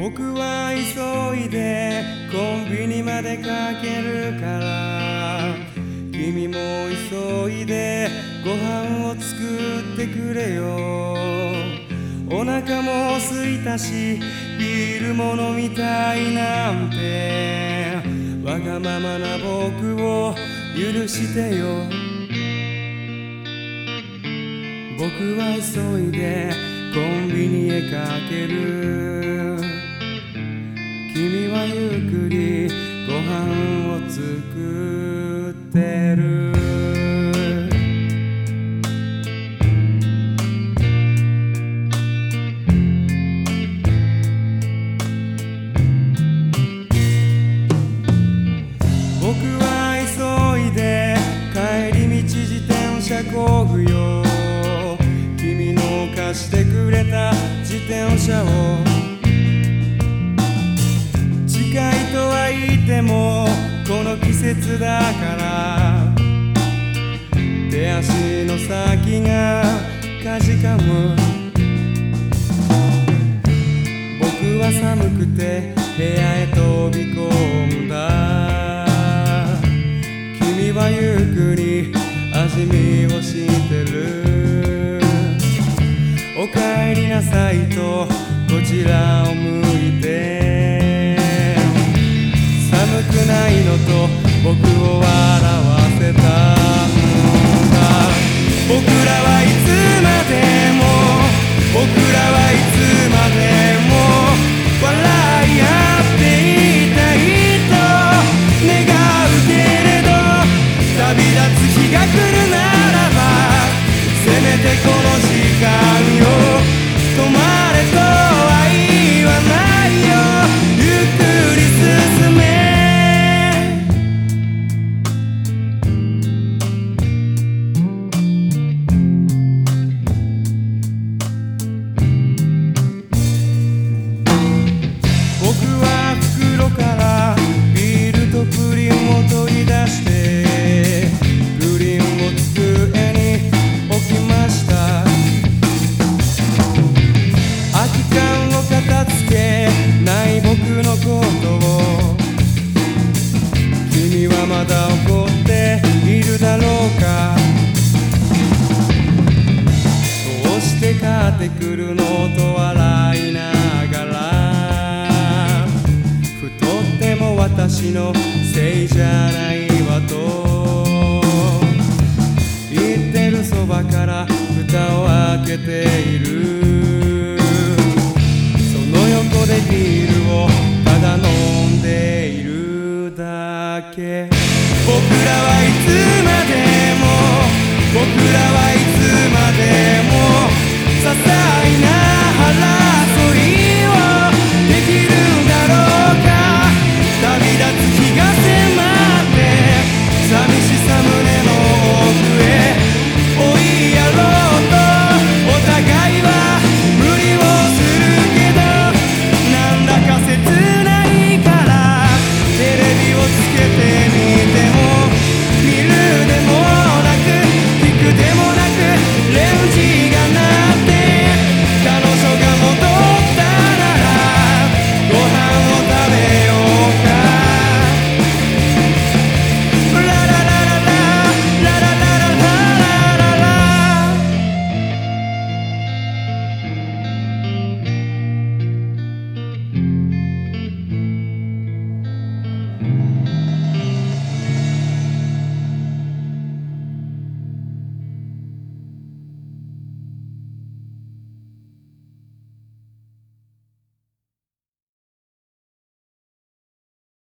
僕は急いでコンビニまでかけるから。君も急いでご飯を作ってくれよ。お腹も空いたしビールも飲みたいなんて。わがままな僕を許してよ。僕は急いでコンビニへかける。君はゆっくりご飯を作ってる。僕は急いで帰り道自転車こぐよ。君の貸してくれた自転車を近いとは言ってもこの季節だから。手足の先がかじかむ。僕は寒くて部屋へ飛び込んだ。君はゆっくり味見をしてる。おかえりなさいとこちらだっているだろうか。どうして買ってくるのと笑いながら。太っても私のせいじゃないわと。言ってるそばから蓋を開けている。僕らはいつまでも支え